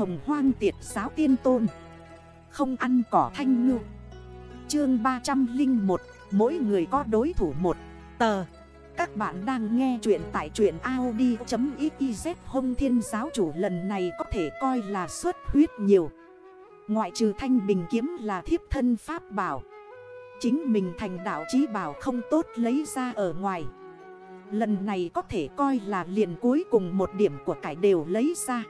hồng hoang tiệt giáo tiên tôn. Không ăn cỏ thanh ngư. Chương 301 Mỗi người có đối thủ một. Tờ. Các bạn đang nghe chuyện tại chuyện Audi.xyz Hông thiên giáo chủ lần này có thể coi là xuất huyết nhiều. Ngoại trừ thanh bình kiếm là thiếp thân pháp bảo. Chính mình thành đạo chí bảo không tốt lấy ra ở ngoài. Lần này có thể coi là liền cuối cùng một điểm của cải đều lấy ra.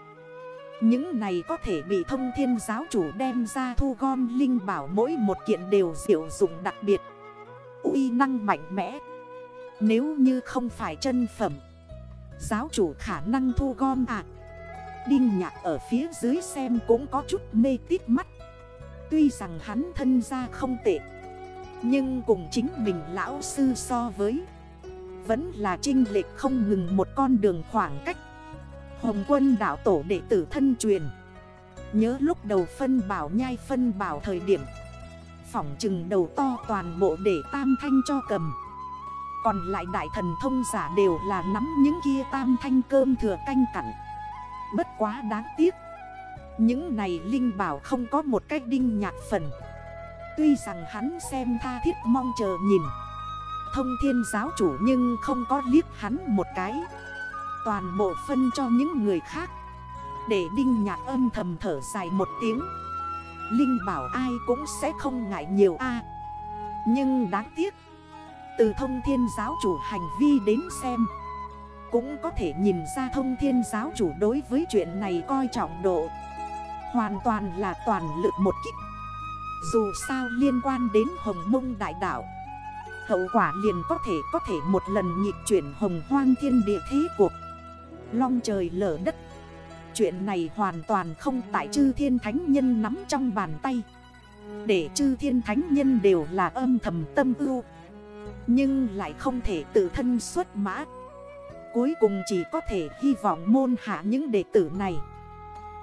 Những này có thể bị thông thiên giáo chủ đem ra thu gom linh bảo mỗi một kiện đều diệu dụng đặc biệt. Uy năng mạnh mẽ. Nếu như không phải chân phẩm, Giáo chủ khả năng thu gom à. Đinh nhạc ở phía dưới xem cũng có chút mê tít mắt. Tuy rằng hắn thân ra không tệ, Nhưng cùng chính mình lão sư so với, Vẫn là trinh lệch không ngừng một con đường khoảng cách. Hồng quân đảo tổ đệ tử thân truyền. Nhớ lúc đầu phân bảo nhai phân bảo thời điểm. Phỏng chừng đầu to toàn bộ để tam thanh cho cầm. Còn lại đại thần thông giả đều là nắm những kia tam thanh cơm thừa canh cặn. Bất quá đáng tiếc. Những này Linh bảo không có một cách đinh nhạc phần. Tuy rằng hắn xem tha thiết mong chờ nhìn. Thông thiên giáo chủ nhưng không có liếc hắn một cái. Toàn bộ phân cho những người khác. Để đinh nhạc âm thầm thở dài một tiếng. Linh bảo ai cũng sẽ không ngại nhiều a. Nhưng đáng tiếc, Từ thông thiên giáo chủ hành vi đến xem, Cũng có thể nhìn ra thông thiên giáo chủ đối với chuyện này coi trọng độ. Hoàn toàn là toàn lực một kích. Dù sao liên quan đến hồng mông đại đảo Hậu quả liền có thể có thể một lần nhịp chuyển hồng hoang thiên địa thế cuộc. Long trời lở đất. Chuyện này hoàn toàn không tại chư thiên thánh nhân nắm trong bàn tay. Để chư thiên thánh nhân đều là âm thầm tâm ưu, Nhưng lại không thể tự thân xuất mã. Cuối cùng chỉ có thể hy vọng môn hạ những đệ tử này.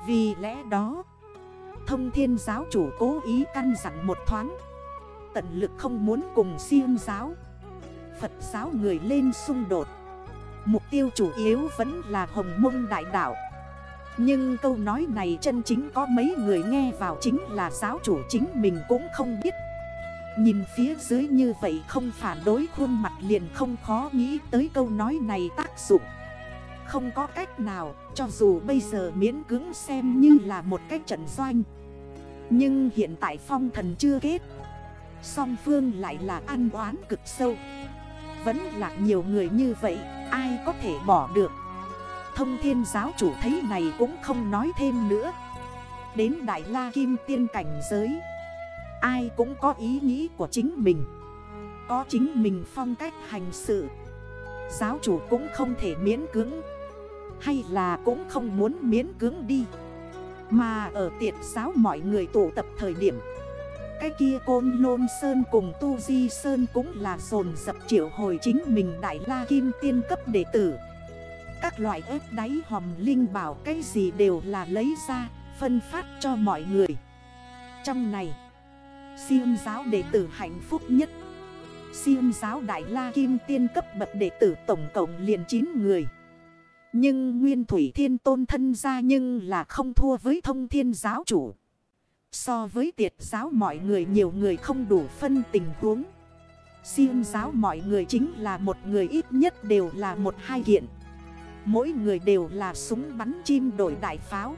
Vì lẽ đó, Thông thiên giáo chủ cố ý căn dặn một thoáng. Tận lực không muốn cùng siêng giáo, Phật giáo người lên xung đột. Mục tiêu chủ yếu vẫn là hồng mông đại đạo. Nhưng câu nói này chân chính có mấy người nghe vào chính là giáo chủ chính mình cũng không biết. Nhìn phía dưới như vậy không phản đối khuôn mặt liền không khó nghĩ tới câu nói này tác dụng. Không có cách nào, cho dù bây giờ miễn cưỡng xem như là một cách trận doanh. Nhưng hiện tại phong thần chưa kết. Song phương lại là ăn oán cực sâu. Vẫn là nhiều người như vậy. Ai có thể bỏ được. Thông thiên giáo chủ thấy này cũng không nói thêm nữa. Đến Đại La Kim tiên cảnh giới, Ai cũng có ý nghĩ của chính mình. Có chính mình phong cách hành sự, Giáo chủ cũng không thể miễn cưỡng, Hay là cũng không muốn miễn cưỡng đi. Mà ở tiệt giáo mọi người tụ tập thời điểm cái kia côn lôn sơn cùng tu di sơn cũng là dồn dập triệu hồi chính mình đại la kim tiên cấp đệ tử. Các loại ớt đáy hòm linh bảo cái gì đều là lấy ra, phân phát cho mọi người. Trong này, siêu giáo đệ tử hạnh phúc nhất. Siêu giáo đại la kim tiên cấp bậc đệ tử tổng cộng liền 9 người. Nhưng nguyên thủy thiên tôn thân ra nhưng là không thua với thông thiên giáo chủ. So với tiệt giáo mọi người nhiều người không đủ phân tình huống. Siêu giáo mọi người chính là một người ít nhất đều là một hai kiện. Mỗi người đều là súng bắn chim đổi đại pháo.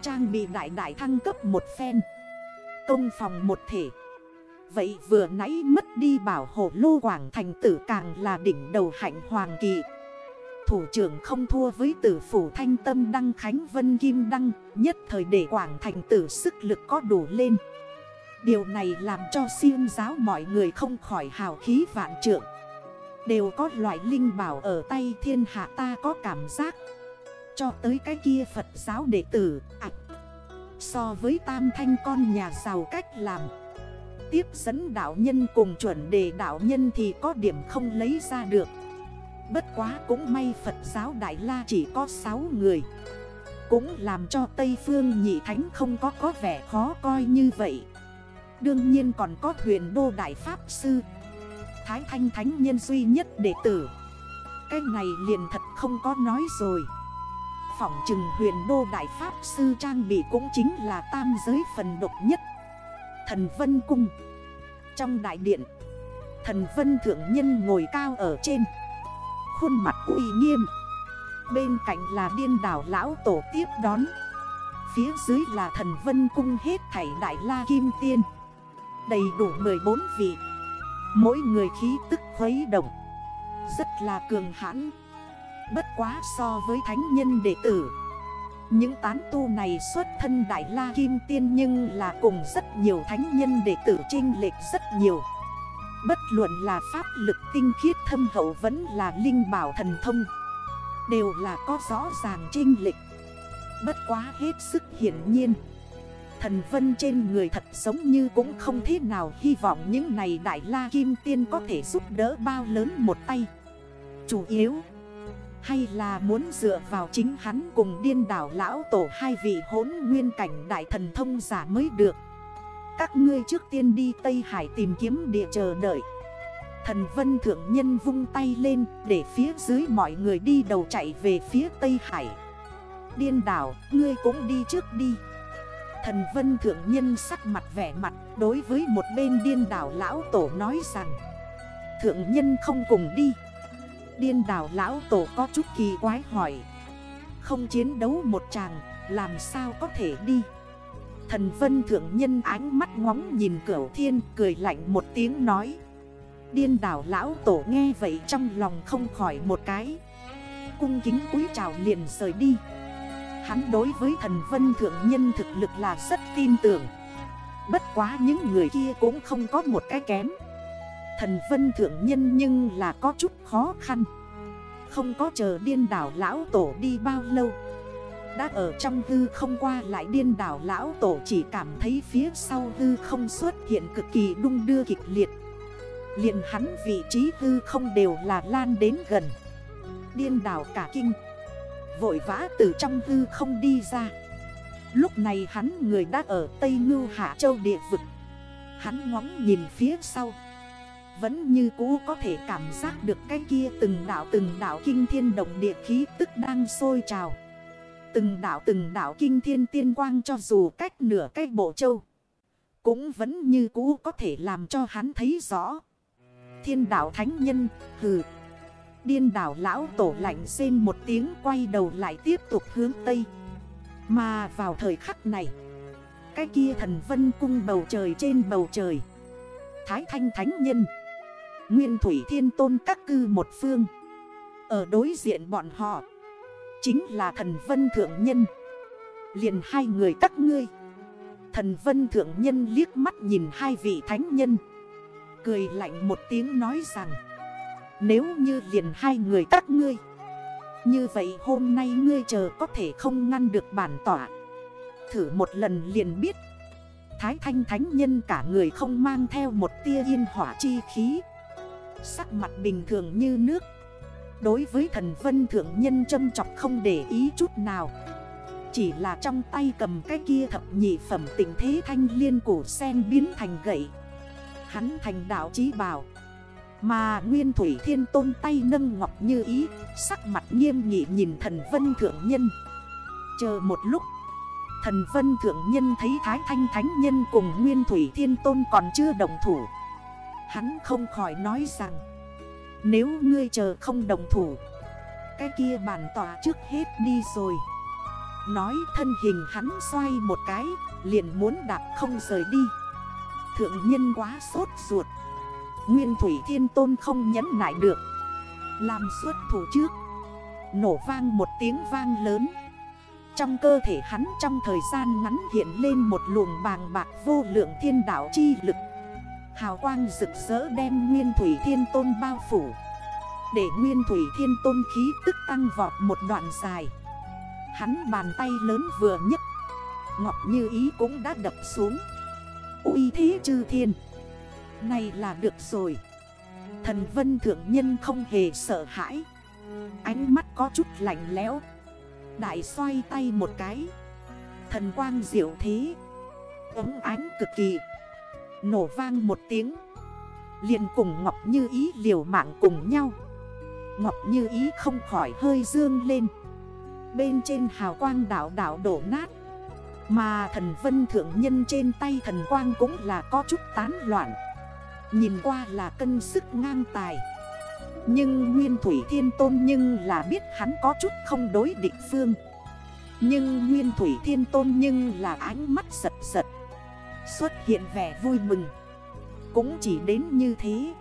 Trang bị đại đại thăng cấp một phen. Công phòng một thể. Vậy vừa nãy mất đi bảo hộ lô quảng thành tử càng là đỉnh đầu hạnh hoàng kỳ thủ trưởng không thua với tử phủ thanh tâm đăng khánh vân kim đăng Nhất thời để quảng thành tử sức lực có đủ lên. Điều này làm cho siêu giáo mọi người không khỏi hào khí vạn trượng. Đều có loại linh bảo ở tay thiên hạ ta có cảm giác. Cho tới cái kia Phật giáo đệ tử à, So với tam thanh con nhà giàu cách làm. Tiếp dẫn đạo nhân cùng chuẩn đề đạo nhân thì có điểm không lấy ra được. Bất quá cũng may Phật giáo Đại La chỉ có 6 người. Cũng làm cho Tây Phương Nhị Thánh không có có vẻ khó coi như vậy. Đương nhiên còn có huyền đô Đại Pháp Sư. Thái Thanh Thánh nhân duy nhất đệ tử. Cái này liền thật không có nói rồi. Phỏng trừng huyền đô đại pháp sư trang bị cũng chính là tam giới phần độc nhất. Thần Vân Cung. Trong đại điện, Thần Vân Thượng Nhân ngồi cao ở trên. Khuôn mặt uy nghiêm. Bên cạnh là điên đảo lão tổ tiếp đón. Phía dưới là thần Vân Cung hết thảy đại la kim tiên. Đầy đủ 14 vị. Mỗi người khí tức khuấy động. Rất là cường hãn. Bất quá so với thánh nhân đệ tử. Những tán tu này xuất thân Đại La Kim Tiên Nhưng là cùng rất nhiều thánh nhân đệ tử trinh lệch rất nhiều. Bất luận là pháp lực tinh khiết thâm hậu vẫn là linh bảo thần thông. Đều là có rõ ràng trinh lịch Bất quá hết sức hiển nhiên. Thần vân trên người thật giống như cũng không thế nào hy vọng những này đại la kim tiên có thể giúp đỡ bao lớn một tay. Chủ yếu, hay là muốn dựa vào chính hắn cùng điên đảo lão tổ hai vị hốn nguyên cảnh đại thần thông giả mới được. Các ngươi trước tiên đi Tây Hải tìm kiếm địa chờ đợi. Thần vân thượng nhân vung tay lên để phía dưới mọi người đi đầu chạy về phía Tây Hải. Điên đảo, ngươi cũng đi trước đi. Thần vân thượng nhân sắc mặt vẻ mặt đối với một bên điên đảo lão tổ nói rằng Thượng nhân không cùng đi. Điên đảo lão tổ có chút kỳ quái hỏi Không chiến đấu một chàng làm sao có thể đi? Thần vân thượng nhân ánh mắt ngóng nhìn cửu thiên, cười lạnh một tiếng nói. Điên đảo lão tổ nghe vậy trong lòng không khỏi một cái. Cung kính cúi chào liền rời đi. Hắn đối với thần vân thượng nhân thực lực là rất tin tưởng. Bất quá những người kia cũng không có một cái kém. Thần vân thượng nhân nhưng là có chút khó khăn. Không có chờ điên đảo lão tổ đi bao lâu. Đã ở trong hư không qua lại điên đảo lão tổ chỉ cảm thấy phía sau hư không xuất hiện cực kỳ đung đưa kịch liệt. Liền hắn vị trí hư không đều là lan đến gần. Điên đảo cả kinh. Vội vã từ trong hư không đi ra. Lúc này hắn người đã ở Tây Ngưu Hạ Châu địa vực. Hắn ngóng nhìn phía sau. Vẫn như cũ có thể cảm giác được cái kia từng đảo từng đảo kinh thiên động địa khí tức đang sôi trào. Từng đảo từng đảo kinh thiên tiên quang cho dù cách nửa cái bộ châu. Cũng vẫn như cũ có thể làm cho hắn thấy rõ. Thiên đảo thánh nhân, hừ. Điên đảo lão tổ lạnh rên một tiếng quay đầu lại tiếp tục hướng Tây. Mà vào thời khắc này, Cái kia thần vân cung bầu trời trên bầu trời. Thái thanh thánh nhân, Nguyên thủy thiên tôn các cư một phương. Ở đối diện bọn họ Chính là thần vân thượng nhân. Liền hai người các ngươi. Thần vân thượng nhân liếc mắt nhìn hai vị thánh nhân. Cười lạnh một tiếng nói rằng, Nếu như liền hai người các ngươi, Như vậy hôm nay ngươi chờ có thể không ngăn được bản tỏa Thử một lần liền biết, Thái thanh thánh nhân cả người không mang theo một tia yên hỏa chi khí. Sắc mặt bình thường như nước. Đối với thần vân thượng nhân châm chọc không để ý chút nào. Chỉ là trong tay cầm cái kia thập nhị phẩm tình thế thanh liên cổ sen biến thành gậy. Hắn thành đạo chí bảo Mà Nguyên Thủy Thiên Tôn tay nâng ngọc như ý, Sắc mặt nghiêm nghị nhìn thần vân thượng nhân. Chờ một lúc, Thần vân thượng nhân thấy Thái Thanh Thánh Nhân cùng Nguyên Thủy Thiên Tôn còn chưa đồng thủ. Hắn không khỏi nói rằng nếu ngươi chờ không đồng thủ, Cái kia bản tỏa trước hết đi rồi. Nói thân hình hắn xoay một cái, Liền muốn đạp không rời đi. Thượng nhân quá sốt ruột. Nguyên Thủy Thiên Tôn không nhẫn nại được. Làm xuất thủ trước. Nổ vang một tiếng vang lớn. Trong cơ thể hắn trong thời gian ngắn hiện lên một luồng bàng bạc vô lượng thiên đảo chi lực. Hào quang rực rỡ đem Nguyên Thủy Thiên Tôn bao phủ. Để Nguyên Thủy Thiên Tôn khí tức tăng vọt một đoạn dài. Hắn bàn tay lớn vừa nhất Ngọc Như Ý cũng đã đập xuống. Uy thế chư thiên. Này là được rồi. Thần vân thượng nhân không hề sợ hãi. Ánh mắt có chút lạnh lẽo. Đại xoay tay một cái. Thần quang diệu thế. Ấm ánh cực kỳ. Nổ vang một tiếng. Liền cùng Ngọc Như Ý liều mạng cùng nhau. Ngọc Như Ý không khỏi hơi dương lên. Bên trên hào quang đảo đảo đổ nát. Mà thần vân thượng nhân trên tay thần quang cũng là có chút tán loạn. Nhìn qua là cân sức ngang tài. Nhưng Nguyên Thủy Thiên Tôn nhưng là biết hắn có chút không đối địch phương. Nhưng Nguyên Thủy Thiên Tôn nhưng là ánh mắt giật giật. Xuất hiện vẻ vui mừng. Cũng chỉ đến như thế.